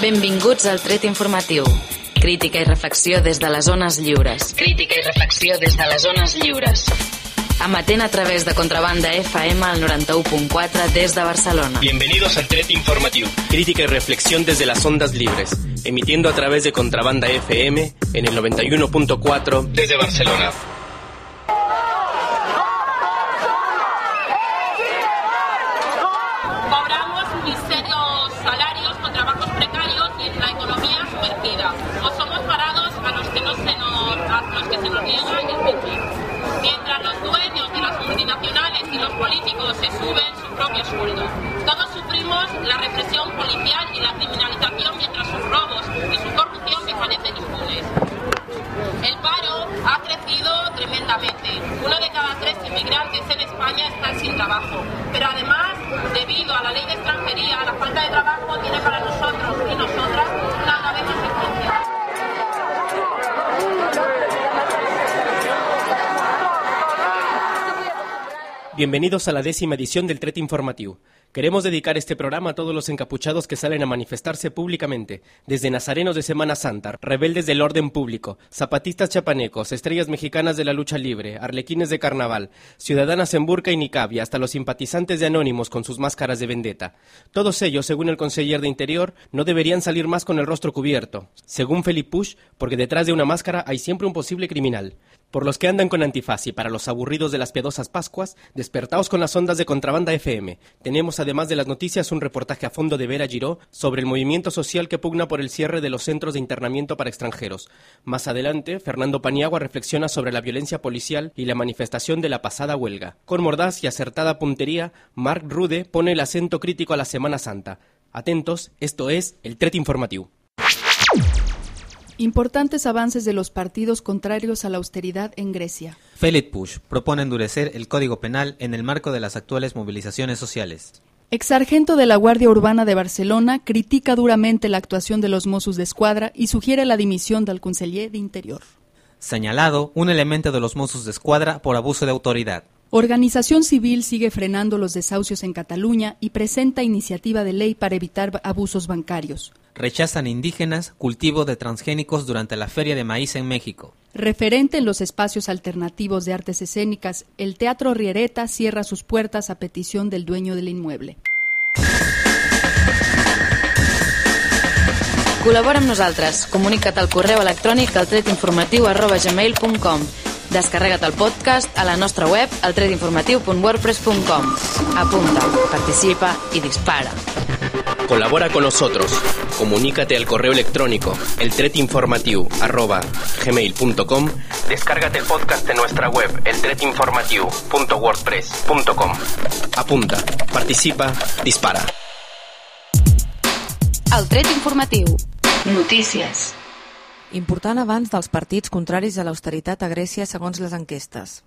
Benvinguts al Tret Informatiu. Crítica i reflexió des de les zones lliures. Crítica i reflexió des de les zones lliures. Amatent a través de Contrabanda FM al 91.4 des de Barcelona. Bienvenidos al Tret Informatiu. Crítica y reflexión desde las ondas libres. Emitiendo a través de Contrabanda FM en el 91.4 desde Barcelona. Todos sufrimos la represión policial y la criminalización mientras sus robos y su corrupción permanecen impunes. El paro ha crecido tremendamente. Uno de cada tres inmigrantes en España está sin trabajo. Pero además, debido a la ley de extranjería, la falta de trabajo tiene para nosotros y nosotras una grave consecuencia. Bienvenidos a la décima edición del Tret Informatiu. Queremos dedicar este programa a todos los encapuchados que salen a manifestarse públicamente, desde nazarenos de Semana Santa, rebeldes del orden público, zapatistas chapanecos, estrellas mexicanas de la lucha libre, arlequines de carnaval, ciudadanas en burka y niqab y hasta los simpatizantes de Anónimos con sus máscaras de vendetta. Todos ellos, según el conseller de Interior, no deberían salir más con el rostro cubierto. Según Felipe Push, porque detrás de una máscara hay siempre un posible criminal. Por los que andan con antifaz y para los aburridos de las piadosas Pascuas, despertaos con las ondas de Contrabanda FM. Tenemos además de las noticias un reportaje a fondo de Vera Giró sobre el movimiento social que pugna por el cierre de los centros de internamiento para extranjeros. Más adelante, Fernando Paniagua reflexiona sobre la violencia policial y la manifestación de la pasada huelga. Con mordaz y acertada puntería, Marc Rude pone el acento crítico a la Semana Santa. Atentos, esto es el Tret Informativo. Importantes avances de los partidos contrarios a la austeridad en Grecia. Felip Push propone endurecer el Código Penal en el marco de las actuales movilizaciones sociales. Exsargento de la Guardia Urbana de Barcelona critica duramente la actuación de los Mossos de Escuadra y sugiere la dimisión del conseller de Interior. Señalado un elemento de los Mossos de Escuadra por abuso de autoridad. Organización Civil sigue frenando los desahucios en Cataluña y presenta iniciativa de ley para evitar abusos bancarios. Rechazan indígenas cultivo de transgénicos durante la Feria de Maíz en México. Referente en los espacios alternativos de artes escénicas, el Teatro Riereta cierra sus puertas a petición del dueño del inmueble. Col·labora amb nosaltres. Comunica't al correu electrònic al tretinformatiu arroba gmail.com Descarrega't el podcast a la nostra web al tretinformatiu.wordpress.com Apunta, participa y dispara. Colabora con nosotros. Comunícate al correo electrónico eltretinformatiu@gmail.com. Descárgate el podcast de nuestra web eltretinformatiu.wordpress.com. Apunta, participa, dispara. El tret informatiu. Notícies. Important abans dels partits contraris a l'austeritat a Grècia segons les enquestes.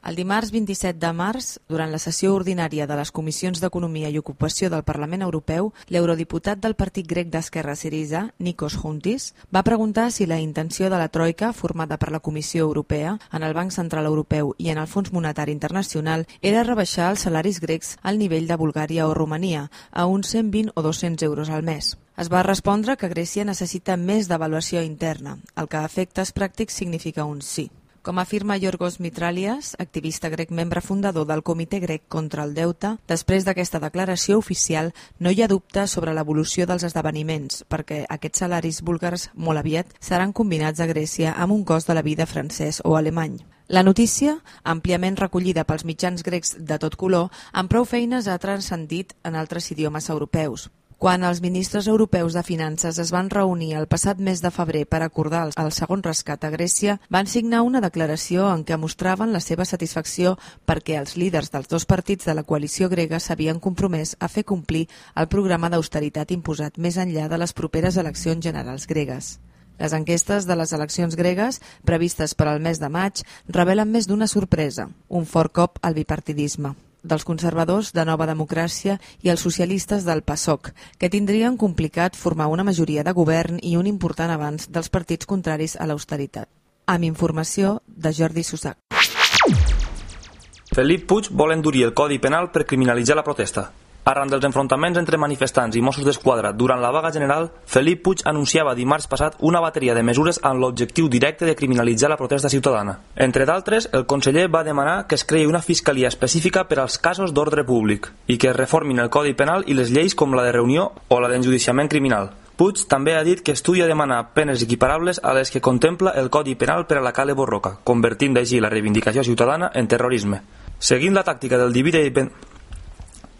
El dimarts 27 de març, durant la sessió ordinària de les Comissions d'Economia i Ocupació del Parlament Europeu, l'eurodiputat del partit grec d'Esquerra Siriza, Nikos Huntis, va preguntar si la intenció de la Troika, formada per la Comissió Europea, en el Banc Central Europeu i en el Fons Monetari Internacional, era rebaixar els salaris grecs al nivell de Bulgària o Romania, a uns 120 o 200 euros al mes. Es va respondre que Grècia necessita més d'avaluació interna, el que a efectes pràctics significa un sí. Com afirma Yorgos Mitralias, activista grec membre fundador del Comitè Grec contra el Deute, després d'aquesta declaració oficial no hi ha dubte sobre l'evolució dels esdeveniments, perquè aquests salaris búlgars molt aviat seran combinats a Grècia amb un cost de la vida francès o alemany. La notícia, àmpliament recollida pels mitjans grecs de tot color, amb prou feines ha transcendit en altres idiomes europeus. Quan els ministres europeus de Finances es van reunir el passat mes de febrer per acordar el, segon rescat a Grècia, van signar una declaració en què mostraven la seva satisfacció perquè els líders dels dos partits de la coalició grega s'havien compromès a fer complir el programa d'austeritat imposat més enllà de les properes eleccions generals gregues. Les enquestes de les eleccions gregues, previstes per al mes de maig, revelen més d'una sorpresa, un fort cop al bipartidisme dels conservadors de Nova Democràcia i els socialistes del PASOK, que tindrien complicat formar una majoria de govern i un important avanç dels partits contraris a l'austeritat. Amb informació de Jordi Susac. Felip Puig vol endurir el Codi Penal per criminalitzar la protesta. Arran dels enfrontaments entre manifestants i Mossos d'Esquadra durant la vaga general, Felip Puig anunciava dimarts passat una bateria de mesures amb l'objectiu directe de criminalitzar la protesta ciutadana. Entre d'altres, el conseller va demanar que es creï una fiscalia específica per als casos d'ordre públic i que es reformin el Codi Penal i les lleis com la de reunió o la d'enjudiciament criminal. Puig també ha dit que estudia demanar penes equiparables a les que contempla el Codi Penal per a la Cale Borroca, convertint així la reivindicació ciutadana en terrorisme. Seguint la tàctica del divide i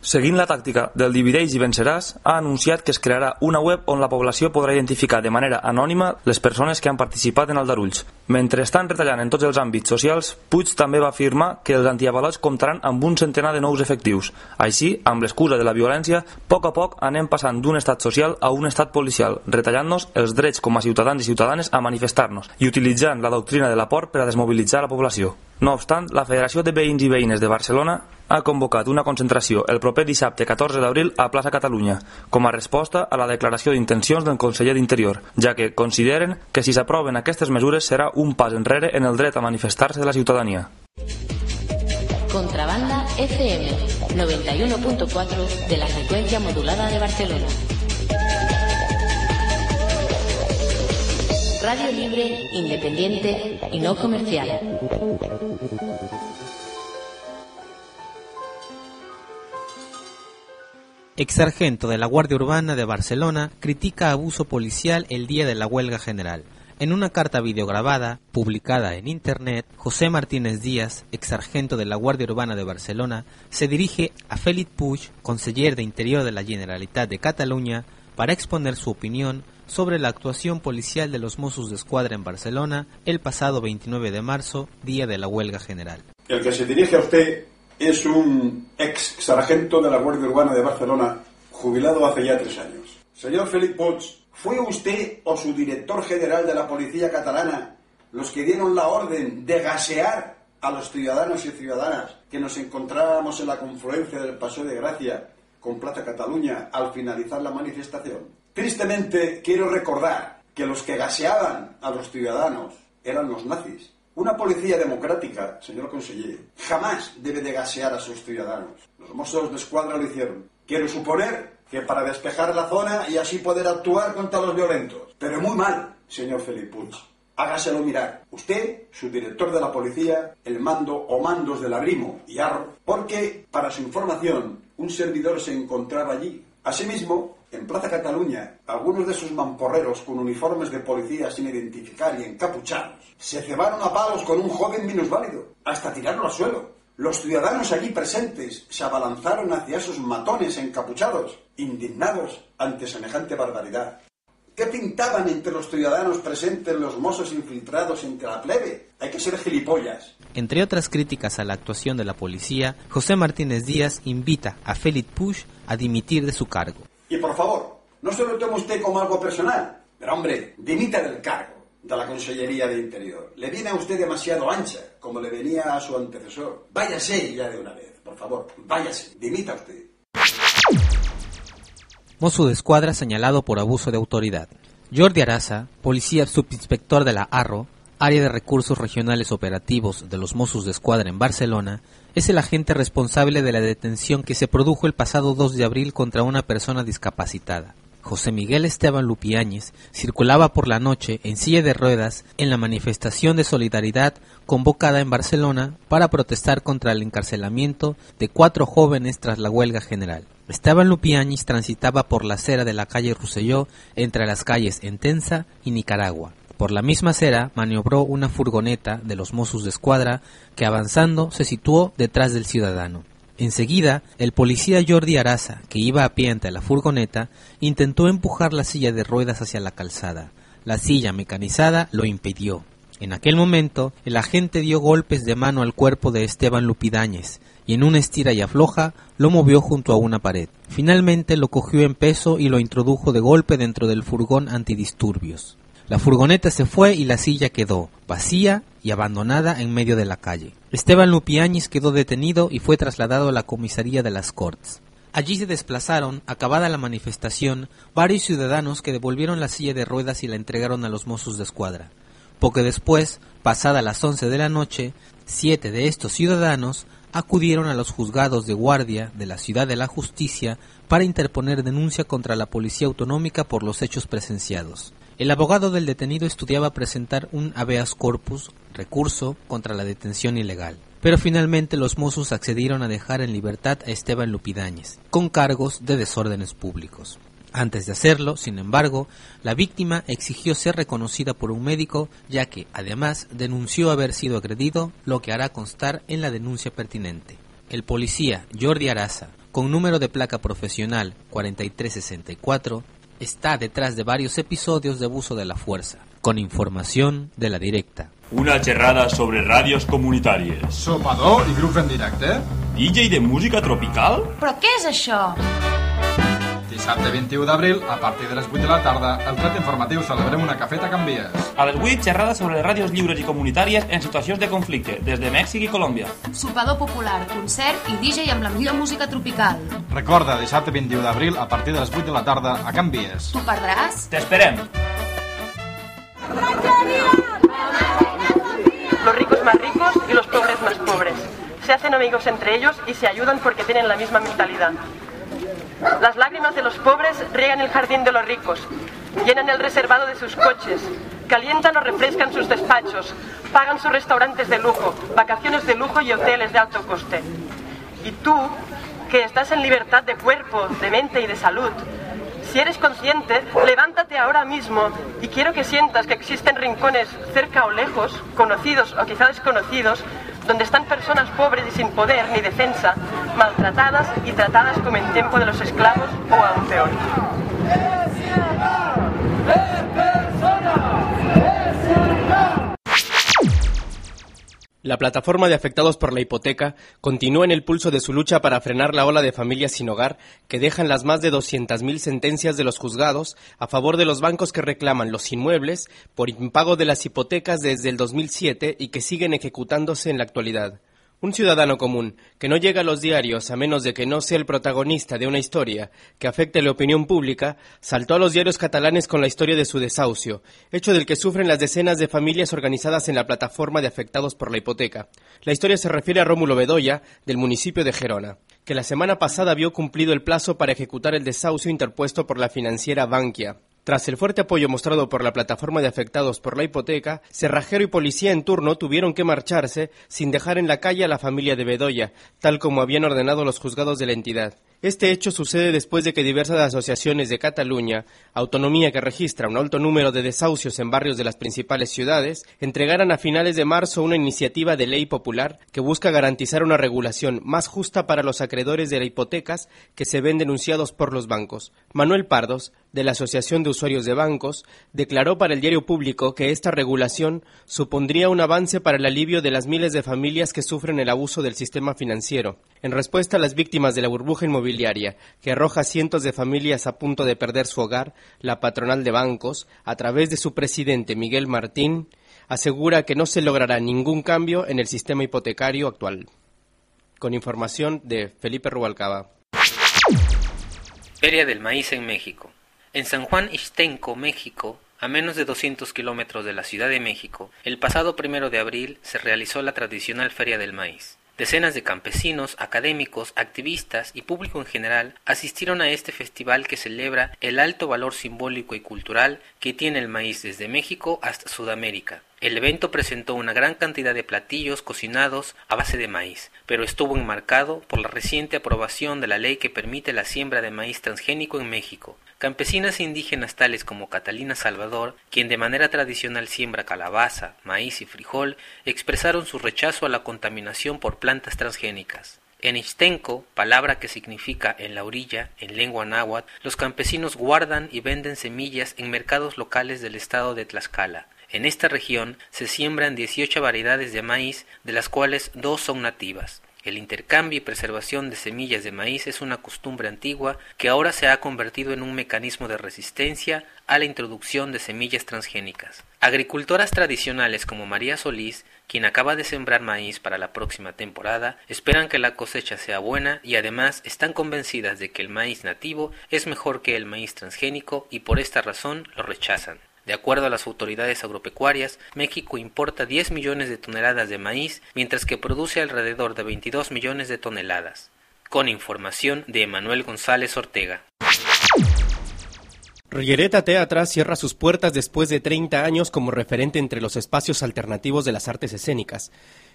Seguint la tàctica del divideix i venceràs, ha anunciat que es crearà una web on la població podrà identificar de manera anònima les persones que han participat en aldarulls. Mentre estan retallant en tots els àmbits socials, Puig també va afirmar que els antiavalots comptaran amb un centenar de nous efectius. Així, amb l'excusa de la violència, a poc a poc anem passant d'un estat social a un estat policial, retallant-nos els drets com a ciutadans i ciutadanes a manifestar-nos i utilitzant la doctrina de la por per a desmobilitzar la població. No obstant, la Federació de Veïns i Veïnes de Barcelona ha convocat una concentració el proper dissabte 14 d'abril a Plaça Catalunya, com a resposta a la declaració d'intencions del conseller d'Interior, ja que consideren que si s'aproven aquestes mesures serà un pas enrere en el dret a manifestar-se de la ciutadania. Contrabanda FM 91.4 de la frecuencia modulada de Barcelona. Radio libre, independiente y no comercial. Exsargento de la Guardia Urbana de Barcelona critica abuso policial el día de la huelga general. En una carta videograbada, publicada en Internet, José Martínez Díaz, exsargento de la Guardia Urbana de Barcelona, se dirige a Félix Puig, conseller de Interior de la Generalitat de Cataluña, para exponer su opinión sobre la actuación policial de los Mossos de Escuadra en Barcelona el pasado 29 de marzo, día de la huelga general. El que se dirige a usted es un ex sargento de la Guardia Urbana de Barcelona, jubilado hace ya tres años. Señor Félix Puig, ¿fue usted o su director general de la Policía Catalana los que dieron la orden de gasear a los ciudadanos y ciudadanas que nos encontrábamos en la confluencia del Paseo de Gracia con Plaza Cataluña al finalizar la manifestación? Tristemente, quiero recordar que los que gaseaban a los ciudadanos eran los nazis. Una policía democrática, señor conseller, jamás debe de gasear a sus ciudadanos. Los mozos de escuadra lo hicieron. Quiero suponer que para despejar la zona y así poder actuar contra los violentos. Pero muy mal, señor Felipe Puig. Hágaselo mirar. Usted, su director de la policía, el mando o mandos del Abrimo y Arro, porque, para su información, un servidor se encontraba allí. Asimismo, en Plaza Cataluña, algunos de sus mamporreros con uniformes de policía sin identificar y encapuchados se cebaron a palos con un joven minusválido, hasta tirarlo al suelo. Los ciudadanos allí presentes se abalanzaron hacia esos matones encapuchados, indignados ante semejante barbaridad. ¿Qué pintaban entre los ciudadanos presentes los mozos infiltrados entre la plebe? Hay que ser gilipollas. Entre otras críticas a la actuación de la policía, José Martínez Díaz invita a Félix Puig a dimitir de su cargo. Y por favor, no se lo tome usted como algo personal, pero hombre, dimita del cargo de la Consellería de Interior. Le viene a usted demasiado ancha, como le venía a su antecesor. Váyase ya de una vez, por favor, váyase, dimita usted. Mozo de escuadra señalado por abuso de autoridad. Jordi Arasa, policía subinspector de la ARRO, Área de Recursos Regionales Operativos de los Mossos de Escuadra en Barcelona, es el agente responsable de la detención que se produjo el pasado 2 de abril contra una persona discapacitada. José Miguel Esteban Lupiáñez circulaba por la noche en silla de ruedas en la manifestación de solidaridad convocada en Barcelona para protestar contra el encarcelamiento de cuatro jóvenes tras la huelga general. Esteban Lupiáñez transitaba por la acera de la calle Ruselló entre las calles Entensa y Nicaragua. Por la misma acera maniobró una furgoneta de los Mossos de Escuadra que avanzando se situó detrás del ciudadano. Enseguida, el policía Jordi Arasa, que iba a pie ante la furgoneta, intentó empujar la silla de ruedas hacia la calzada. La silla mecanizada lo impidió. En aquel momento, el agente dio golpes de mano al cuerpo de Esteban Lupidáñez y en una estira y afloja lo movió junto a una pared. Finalmente lo cogió en peso y lo introdujo de golpe dentro del furgón antidisturbios. La furgoneta se fue y la silla quedó, vacía y abandonada en medio de la calle. Esteban Lupiáñez quedó detenido y fue trasladado a la comisaría de las Cortes. Allí se desplazaron, acabada la manifestación, varios ciudadanos que devolvieron la silla de ruedas y la entregaron a los mozos de escuadra. Poco después, pasada las once de la noche, siete de estos ciudadanos acudieron a los juzgados de guardia de la Ciudad de la Justicia para interponer denuncia contra la Policía Autonómica por los hechos presenciados. El abogado del detenido estudiaba presentar un habeas corpus, recurso contra la detención ilegal. Pero finalmente los mozos accedieron a dejar en libertad a Esteban Lupidáñez, con cargos de desórdenes públicos. Antes de hacerlo, sin embargo, la víctima exigió ser reconocida por un médico, ya que, además, denunció haber sido agredido, lo que hará constar en la denuncia pertinente. El policía Jordi Araza, con número de placa profesional 4364, está detrás de varios episodios de abuso de la fuerza, con información de la directa. Una xerrada sobre ràdios comunitàries. Sopador i grup en directe? DJ de música tropical? Però què és això? Dissabte 21 d'abril, a partir de les 8 de la tarda, el tret informatiu celebrem una cafeta a Can Vies. A les 8, xerrada sobre les ràdios lliures i comunitàries en situacions de conflicte, des de Mèxic i Colòmbia. Sopador popular, concert i DJ amb la millor música tropical. Recorda, dissabte 21 d'abril, a partir de les 8 de la tarda, a Can Vies. T'ho perdràs? T'esperem! Los ricos más ricos y los pobres más pobres. Se hacen amigos entre ellos y se ayudan porque tienen la misma mentalidad. Las lágrimas de los pobres riegan el jardín de los ricos, llenan el reservado de sus coches, calientan o refrescan sus despachos, pagan sus restaurantes de lujo, vacaciones de lujo y hoteles de alto coste. Y tú, que estás en libertad de cuerpo, de mente y de salud, si eres consciente, levántate ahora mismo y quiero que sientas que existen rincones cerca o lejos, conocidos o quizá desconocidos, donde están personas pobres y sin poder ni defensa, maltratadas y tratadas como en tiempo de los esclavos o aún peor. La plataforma de afectados por la hipoteca continúa en el pulso de su lucha para frenar la ola de familias sin hogar que dejan las más de 200.000 sentencias de los juzgados a favor de los bancos que reclaman los inmuebles por impago de las hipotecas desde el 2007 y que siguen ejecutándose en la actualidad. Un ciudadano común que no llega a los diarios a menos de que no sea el protagonista de una historia que afecte la opinión pública, saltó a los diarios catalanes con la historia de su desahucio, hecho del que sufren las decenas de familias organizadas en la plataforma de afectados por la hipoteca. La historia se refiere a Rómulo Bedoya, del municipio de Gerona, que la semana pasada vio cumplido el plazo para ejecutar el desahucio interpuesto por la financiera Bankia. Tras el fuerte apoyo mostrado por la plataforma de afectados por la hipoteca, cerrajero y policía en turno tuvieron que marcharse sin dejar en la calle a la familia de Bedoya, tal como habían ordenado los juzgados de la entidad. Este hecho sucede después de que diversas asociaciones de Cataluña, autonomía que registra un alto número de desahucios en barrios de las principales ciudades, entregaran a finales de marzo una iniciativa de ley popular que busca garantizar una regulación más justa para los acreedores de las hipotecas que se ven denunciados por los bancos. Manuel Pardos, de la Asociación de Usuarios de Bancos, declaró para el diario público que esta regulación supondría un avance para el alivio de las miles de familias que sufren el abuso del sistema financiero. En respuesta a las víctimas de la burbuja inmobiliaria, que arroja cientos de familias a punto de perder su hogar, la patronal de bancos, a través de su presidente Miguel Martín, asegura que no se logrará ningún cambio en el sistema hipotecario actual. Con información de Felipe Rubalcaba. Feria del Maíz en México. En San Juan Ixtenco, México, a menos de 200 kilómetros de la Ciudad de México, el pasado primero de abril se realizó la tradicional Feria del Maíz. Decenas de campesinos, académicos, activistas y público en general asistieron a este festival que celebra el alto valor simbólico y cultural que tiene el maíz desde México hasta Sudamérica. El evento presentó una gran cantidad de platillos cocinados a base de maíz, pero estuvo enmarcado por la reciente aprobación de la ley que permite la siembra de maíz transgénico en México. Campesinas e indígenas tales como Catalina Salvador, quien de manera tradicional siembra calabaza, maíz y frijol, expresaron su rechazo a la contaminación por plantas transgénicas. En Ixtenco, palabra que significa en la orilla, en lengua náhuatl, los campesinos guardan y venden semillas en mercados locales del estado de Tlaxcala. En esta región se siembran 18 variedades de maíz, de las cuales dos son nativas. El intercambio y preservación de semillas de maíz es una costumbre antigua que ahora se ha convertido en un mecanismo de resistencia a la introducción de semillas transgénicas. Agricultoras tradicionales como María Solís, quien acaba de sembrar maíz para la próxima temporada, esperan que la cosecha sea buena y además están convencidas de que el maíz nativo es mejor que el maíz transgénico y por esta razón lo rechazan. De acuerdo a las autoridades agropecuarias, México importa 10 millones de toneladas de maíz, mientras que produce alrededor de 22 millones de toneladas. Con información de Emanuel González Ortega. Riereta Teatra cierra sus puertas después de 30 años como referente entre los espacios alternativos de las artes escénicas.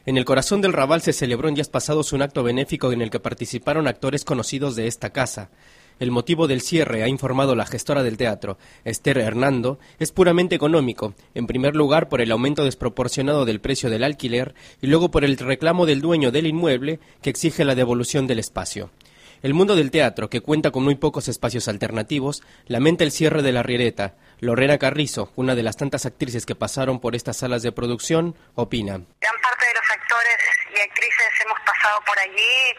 En el corazón del Raval se celebró en días pasados un acto benéfico en el que participaron actores conocidos de esta casa. El motivo del cierre, ha informado la gestora del teatro, Esther Hernando, es puramente económico, en primer lugar por el aumento desproporcionado del precio del alquiler y luego por el reclamo del dueño del inmueble que exige la devolución del espacio. El mundo del teatro, que cuenta con muy pocos espacios alternativos, lamenta el cierre de la Riereta. Lorena Carrizo, una de las tantas actrices que pasaron por estas salas de producción, opina. Gran parte de los actores y actrices hemos pasado por allí,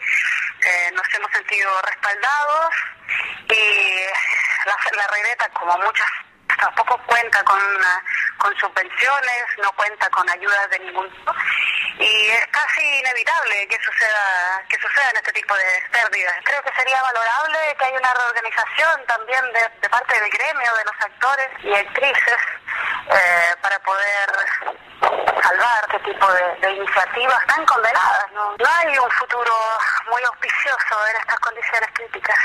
eh, nos hemos sentido respaldados y la, la Riereta, como muchas tampoco cuenta con, con subvenciones, no cuenta con ayudas de ningún tipo y es casi inevitable que suceda que sucedan este tipo de pérdidas. Creo que sería valorable que haya una reorganización también de, parte del gremio, de los actores y actrices eh, para poder salvar este tipo de, iniciativas tan condenadas. no hay un futuro muy auspicioso en estas condiciones críticas.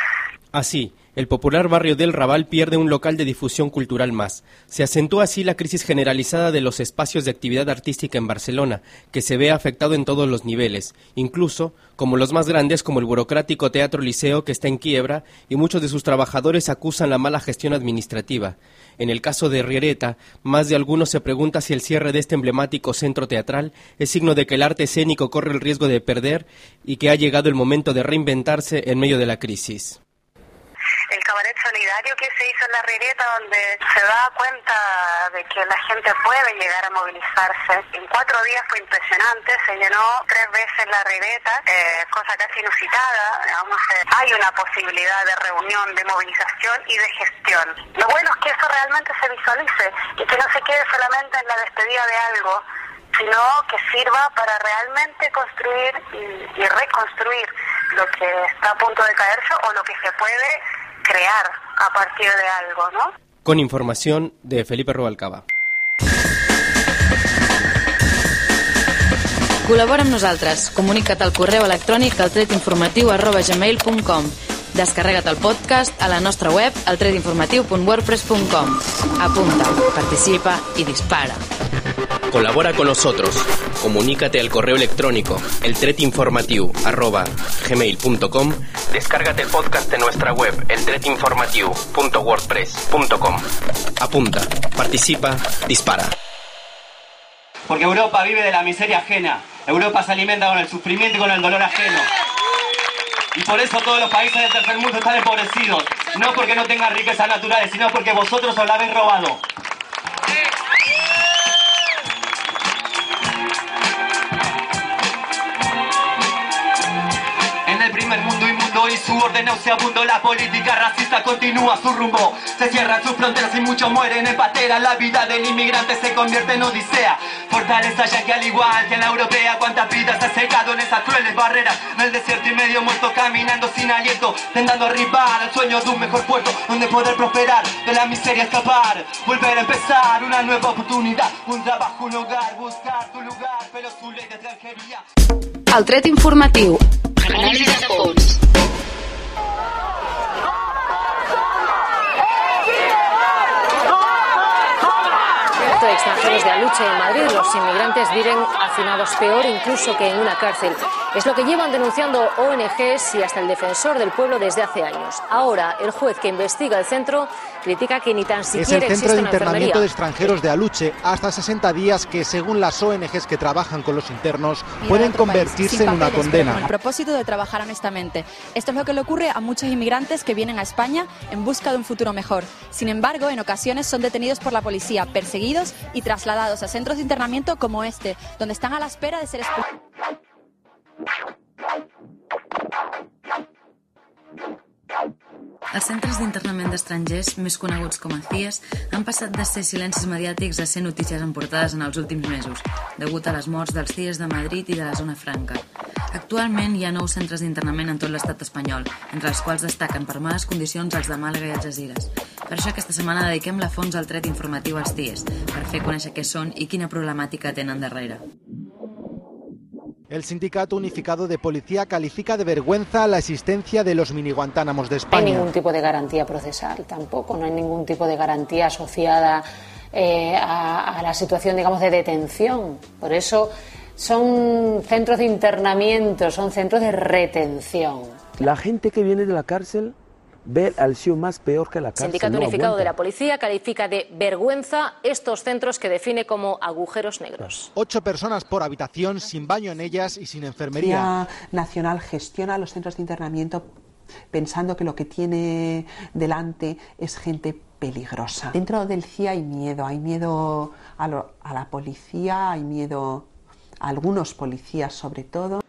Así, el popular barrio del Raval pierde un local de difusión cultural más. Se acentúa así la crisis generalizada de los espacios de actividad artística en Barcelona, que se ve afectado en todos los niveles, incluso como los más grandes como el burocrático Teatro Liceo que está en quiebra y muchos de sus trabajadores acusan la mala gestión administrativa. En el caso de Riereta, más de algunos se pregunta si el cierre de este emblemático centro teatral es signo de que el arte escénico corre el riesgo de perder y que ha llegado el momento de reinventarse en medio de la crisis solidario que se hizo en la Rireta, donde se da cuenta de que la gente puede llegar a movilizarse. En cuatro días fue impresionante, se llenó tres veces la Rireta, eh, cosa casi inusitada. Digamos, eh, hay una posibilidad de reunión, de movilización y de gestión. Lo bueno es que eso realmente se visualice y que no se quede solamente en la despedida de algo, sino que sirva para realmente construir y, y, reconstruir lo que está a punto de caerse o lo que se puede crear a partir de algo, ¿no? Con información de Felipe Rubalcaba. Col·labora amb nosaltres. Comunica't al correu electrònic al tretinformatiu arroba gmail.com Descarrega't el podcast a la nostra web altretinformatiu.wordpress.com Apunta, participa y dispara. Colabora con nosotros. Comunícate al correo electrónico eltretinformatiu@gmail.com. Descárgate el podcast de nuestra web eltretinformatiu.wordpress.com. Apunta, participa, dispara. Porque Europa vive de la miseria ajena. Europa se alimenta con el sufrimiento y con el dolor ajeno. Y por eso todos los países del tercer mundo están empobrecidos. No porque no tengan riquezas naturales, sino porque vosotros os la habéis robado. Y su orden nauseabundo La política racista continúa su rumbo. Se cierran sus fronteras y muchos mueren en patera. La vida del inmigrante se convierte en odisea. Fortaleza ya que al igual que en la europea Cuántas vidas ha secado en esas crueles barreras. En el desierto y medio muerto caminando sin aliento Tentando arribar al sueño de un mejor puerto Donde poder prosperar, de la miseria escapar Volver a empezar una nueva oportunidad. Un trabajo, un hogar, buscar tu lugar Pero su ley de extranjería. El tret informatiu. Anàlisi de fons. De extranjeros de Aluche en Madrid, los inmigrantes viven hacinados peor incluso que en una cárcel. Es lo que llevan denunciando ONGs y hasta el defensor del pueblo desde hace años. Ahora, el juez que investiga el centro critica que ni tan siquiera Es el centro de internamiento de extranjeros de Aluche, hasta 60 días que, según las ONGs que trabajan con los internos, pueden convertirse en una condena. Con el propósito de trabajar honestamente. Esto es lo que le ocurre a muchos inmigrantes que vienen a España en busca de un futuro mejor. Sin embargo, en ocasiones son detenidos por la policía, perseguidos y trasladados a centros de internamiento como este, donde están a la espera de ser expulsados. Els centres d'internament d'estrangers, més coneguts com a CIES, han passat de ser silencis mediàtics a ser notícies emportades en els últims mesos, degut a les morts dels CIES de Madrid i de la zona franca. Actualment hi ha nou centres d'internament en tot l'estat espanyol, entre els quals destaquen per males condicions els de Màlaga i Algesires. Per això aquesta setmana dediquem la fons al tret informatiu als CIES, per fer conèixer què són i quina problemàtica tenen darrere. El Sindicato Unificado de Policía califica de vergüenza la existencia de los mini Guantánamos de No hay España. ningún tipo de garantía procesal tampoco, no hay ningún tipo de garantía asociada eh, a, a la situación, digamos, de detención. Por eso son centros de internamiento, son centros de retención. La gente que viene de la cárcel ve al CIO más peor que la El cárcel. Sindicato no Unificado de aguanta. la Policía califica de vergüenza estos centros que define como agujeros negros. Ocho personas por habitación, sin baño en ellas y sin enfermería. La Nacional gestiona los centros de internamiento pensando que lo que tiene delante es gente peligrosa. Dentro del CIA hay miedo, hay miedo a, lo- a la policía, hay miedo a algunos policías sobre todo.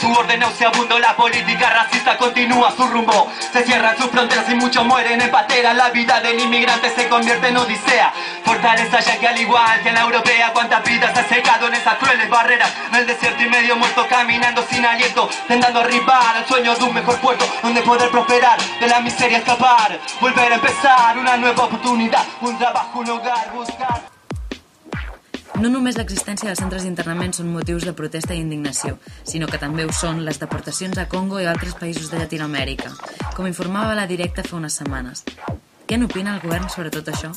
Su orden nauseabundo La política racista continúa su rumbo. Se cierran sus fronteras y muchos mueren en patera. La vida del inmigrante se convierte en odisea. Fortaleza ya que al igual que en la europea Cuántas vidas ha secado en esas crueles barreras. En el desierto y medio muerto caminando sin aliento Tentando arribar al sueño de un mejor puerto Donde poder prosperar, de la miseria escapar Volver a empezar una nueva oportunidad Un trabajo, un hogar, buscar No només l'existència dels centres d'internament són motius de protesta i indignació, sinó que també ho són les deportacions a Congo i altres països de Llatinoamèrica, com informava la directa fa unes setmanes. Què n'opina el govern sobre tot això?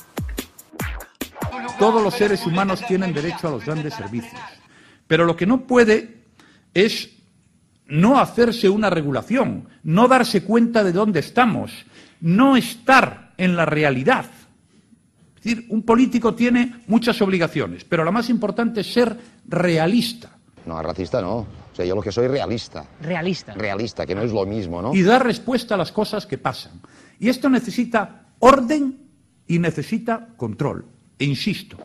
Todos los seres humanos tienen derecho a los grandes servicios. Pero lo que no puede es no hacerse una regulación, no darse cuenta de dónde estamos, no estar en la realidad. Es decir, un político tiene muchas obligaciones, pero la más importante es ser realista No, racista no. O sea, yo lo que soy realista. Realista. Realista, que no es lo mismo, ¿no? y dar respuesta a las cosas que pasan. Y esto necesita orden y necesita control. E insisto,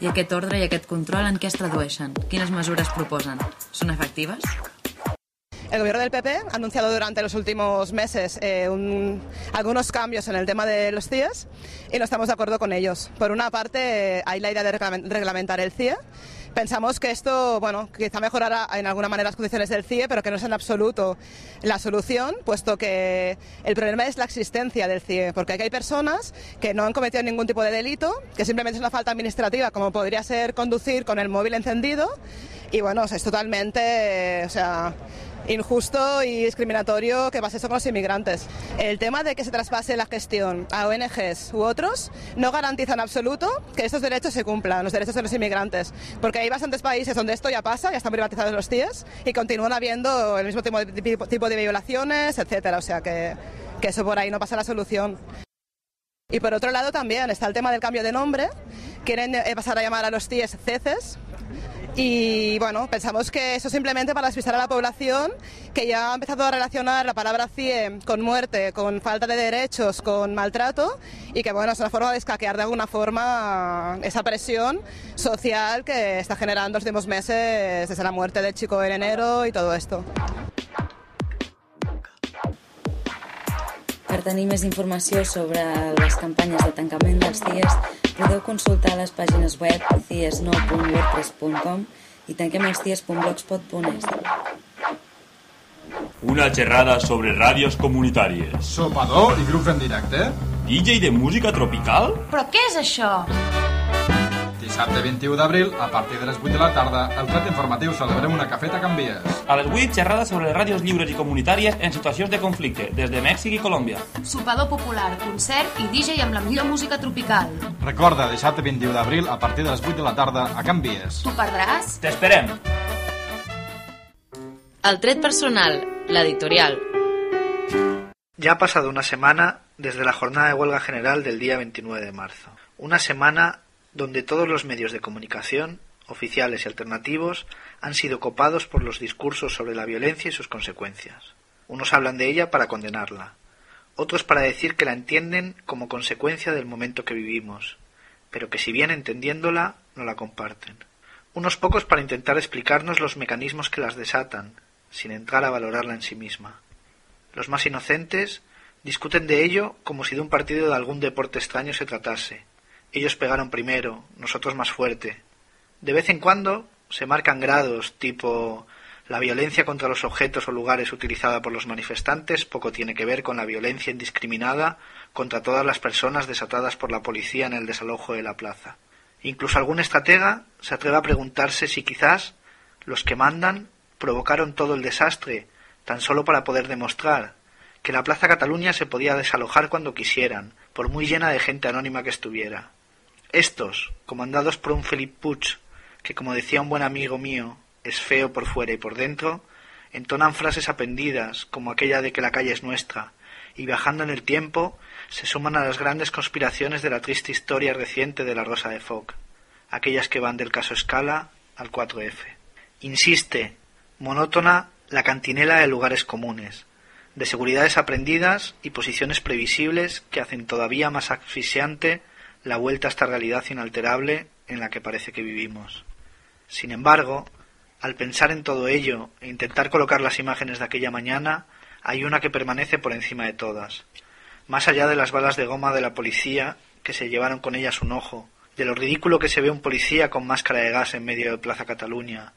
I aquest ordre i aquest control en què es tradueixen? Quines mesures proposen? Són efectives? El gobierno del PP ha anunciado durante los últimos meses eh, un- algunos cambios en el tema de los CIEs y no estamos de acuerdo con ellos. Por una parte, eh, hay la idea de reglamen- reglamentar el CIE. Pensamos que esto, bueno, quizá mejorará en alguna manera las condiciones del CIE, pero que no es en absoluto la solución, puesto que el problema es la existencia del CIE, porque aquí hay personas que no han cometido ningún tipo de delito, que simplemente es una falta administrativa, como podría ser conducir con el móvil encendido, y bueno, es totalmente, eh, o sea, injusto y discriminatorio que pase eso con los inmigrantes. El tema de que se traspase la gestión a ONGs u otros no garantiza en absoluto que estos derechos se cumplan, los derechos de los inmigrantes, porque hay bastantes países donde esto ya pasa, ya están privatizados los CIEs y continúan habiendo el mismo tipo de, tipo- de violaciones, etcétera, o sea que, que eso por ahí no pasa la solución. Y por otro lado también está el tema del cambio de nombre. Quieren eh, pasar a llamar a los CIEs CECES. Y bueno, pensamos que eso simplemente para despistar a la población que ya ha empezado a relacionar la palabra CIE con muerte, con falta de derechos, con maltrato y que bueno, es una forma de escaquear de alguna forma esa presión social que está generando los últimos meses desde la muerte del chico en enero y todo esto. Per tenir més informació sobre les campanyes de tancament dels CIES, podeu consultar les pàgines web ciesno.wordpress.com i tanquemelcies.blogspot.es. Una xerrada sobre ràdios comunitàries. Sopador i grup en directe. DJ de música tropical? Però què és això? Dissabte 21 d'abril, a partir de les 8 de la tarda, al plat informatiu celebrem una cafeta a Can Vies. A les 8, xerrada sobre les ràdios lliures i comunitàries en situacions de conflicte, des de Mèxic i Colòmbia. Sopador popular, concert i DJ amb la millor música tropical. Recorda, dissabte 21 d'abril, a partir de les 8 de la tarda, a Can Vies. T'ho perdràs? T'esperem! El tret personal, l'editorial. Ya ha pasado una semana desde la jornada de huelga general del día 29 de marzo. Una semana donde todos los medios de comunicación, oficiales y alternativos, han sido copados por los discursos sobre la violencia y sus consecuencias. Unos hablan de ella para condenarla, otros para decir que la entienden como consecuencia del momento que vivimos, pero que si bien entendiéndola, no la comparten. Unos pocos para intentar explicarnos los mecanismos que las desatan, sin entrar a valorarla en sí misma. Los más inocentes discuten de ello como si de un partido de algún deporte extraño se tratase. Ellos pegaron primero, nosotros más fuerte. De vez en cuando se marcan grados tipo La violencia contra los objetos o lugares utilizada por los manifestantes poco tiene que ver con la violencia indiscriminada contra todas las personas desatadas por la policía en el desalojo de la plaza. Incluso algún estratega se atreve a preguntarse si quizás los que mandan provocaron todo el desastre tan solo para poder demostrar que la Plaza Cataluña se podía desalojar cuando quisieran, por muy llena de gente anónima que estuviera. Estos, comandados por un Philippe Puig, que como decía un buen amigo mío, es feo por fuera y por dentro, entonan frases aprendidas como aquella de que la calle es nuestra, y viajando en el tiempo se suman a las grandes conspiraciones de la triste historia reciente de la Rosa de Foc, aquellas que van del caso Escala al 4F. Insiste, monótona, la cantinela de lugares comunes, de seguridades aprendidas y posiciones previsibles que hacen todavía más asfixiante la vuelta a esta realidad inalterable en la que parece que vivimos. Sin embargo, al pensar en todo ello e intentar colocar las imágenes de aquella mañana, hay una que permanece por encima de todas. Más allá de las balas de goma de la policía, que se llevaron con ellas un ojo, de lo ridículo que se ve un policía con máscara de gas en medio de Plaza Cataluña,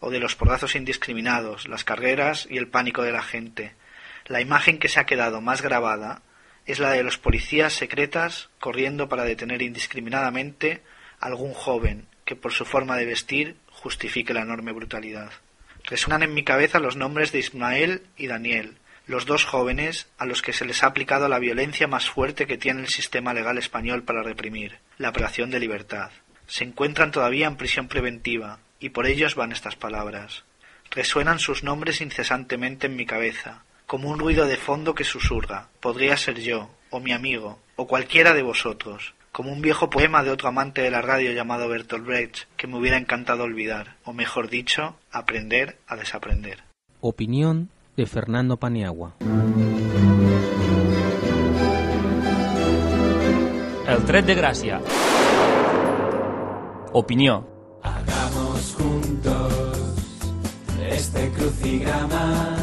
o de los porrazos indiscriminados, las carreras y el pánico de la gente, la imagen que se ha quedado más grabada es la de los policías secretas corriendo para detener indiscriminadamente a algún joven que por su forma de vestir justifique la enorme brutalidad. Resuenan en mi cabeza los nombres de Ismael y Daniel, los dos jóvenes a los que se les ha aplicado la violencia más fuerte que tiene el sistema legal español para reprimir, la operación de libertad. Se encuentran todavía en prisión preventiva, y por ellos van estas palabras. Resuenan sus nombres incesantemente en mi cabeza, como un ruido de fondo que susurra. Podría ser yo, o mi amigo, o cualquiera de vosotros, como un viejo poema de otro amante de la radio llamado Bertolt Brecht, que me hubiera encantado olvidar, o mejor dicho, aprender a desaprender. Opinión de Fernando Paniagua. El tret de gràcia. Opinió. Hagamos juntos este crucigrama.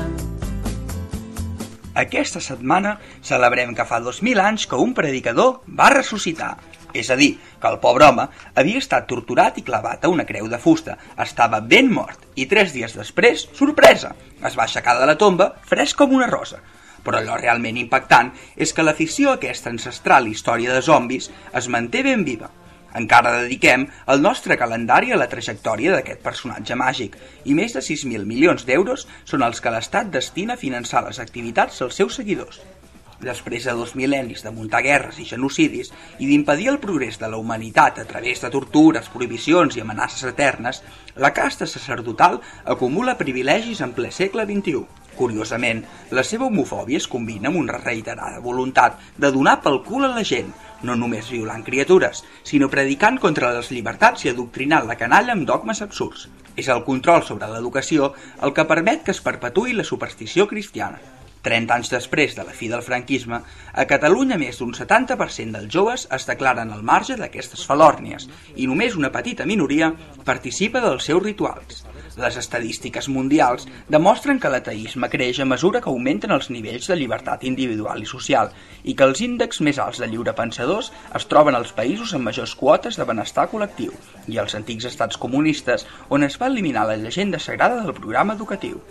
Aquesta setmana celebrem que fa 2.000 anys que un predicador va ressuscitar. És a dir, que el pobre home havia estat torturat i clavat a una creu de fusta, estava ben mort, i tres dies després, sorpresa, es va aixecar de la tomba fresc com una rosa. Però allò realment impactant és que l'afició a aquesta ancestral història de zombis es manté ben viva. Encara dediquem el nostre calendari a la trajectòria d'aquest personatge màgic i més de 6.000 milions d'euros són els que l'Estat destina a finançar les activitats dels seus seguidors. Després de dos mil·lennis de muntar guerres i genocidis i d'impedir el progrés de la humanitat a través de tortures, prohibicions i amenaces eternes, la casta sacerdotal acumula privilegis en ple segle XXI. Curiosament, la seva homofòbia es combina amb una reiterada voluntat de donar pel cul a la gent, no només violant criatures, sinó predicant contra les llibertats i adoctrinant la canalla amb dogmes absurds. És el control sobre l'educació el que permet que es perpetui la superstició cristiana. 30 anys després de la fi del franquisme, a Catalunya més d'un 70% dels joves es declaren al marge d'aquestes falòrnies i només una petita minoria participa dels seus rituals. Les estadístiques mundials demostren que l'ateisme creix a mesura que augmenten els nivells de llibertat individual i social i que els índexs més alts de lliurepensadors es troben als països amb majors quotes de benestar col·lectiu i als antics estats comunistes on es va eliminar la llegenda sagrada del programa educatiu.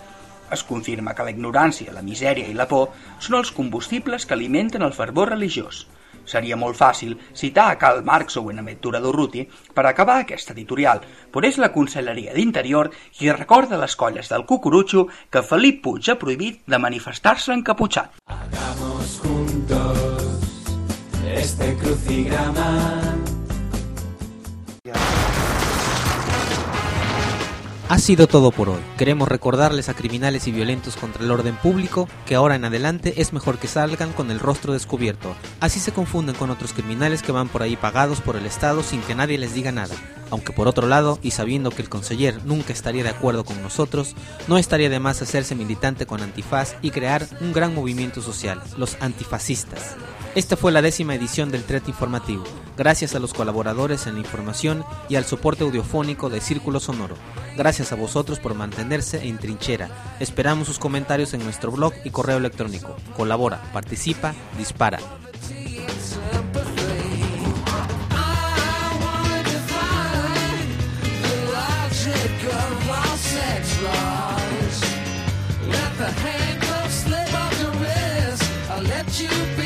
Es confirma que la ignorància, la misèria i la por són els combustibles que alimenten el fervor religiós. Seria molt fàcil citar a Karl Marx o Buenaventura Durruti per acabar aquesta editorial, però és la Conselleria d'Interior qui recorda les colles del cucurutxo que Felip Puig ha prohibit de manifestar-se encaputxat. Hagamos juntos este crucigrama. Ha sido todo por hoy. Queremos recordarles a criminales y violentos contra el orden público que ahora en adelante es mejor que salgan con el rostro descubierto. Así se confunden con otros criminales que van por ahí pagados por el Estado sin que nadie les diga nada. Aunque por otro lado, y sabiendo que el conseller nunca estaría de acuerdo con nosotros, no estaría de más hacerse militante con Antifaz y crear un gran movimiento social, los antifascistas. Esta fue la décima edición del TRET informativo, gracias a los colaboradores en la información y al soporte audiofónico de Círculo Sonoro. Gracias a vosotros por mantenerse en trinchera. Esperamos sus comentarios en nuestro blog y correo electrónico. Colabora, participa, dispara. You.